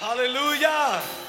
Hallelujah.